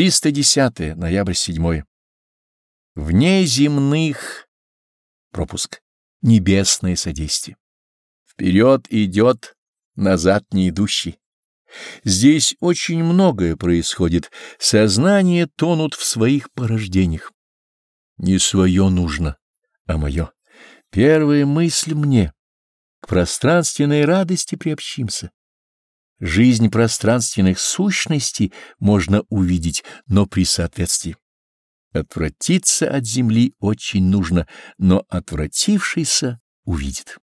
310 ноябрь 7 Вне земных пропуск небесное содействие. Вперед идет, назад не идущий. Здесь очень многое происходит, сознание тонут в своих порождениях. Не свое нужно, а мое. Первая мысль мне. К пространственной радости приобщимся. Жизнь пространственных сущностей можно увидеть, но при соответствии. Отвратиться от земли очень нужно, но отвратившийся увидит.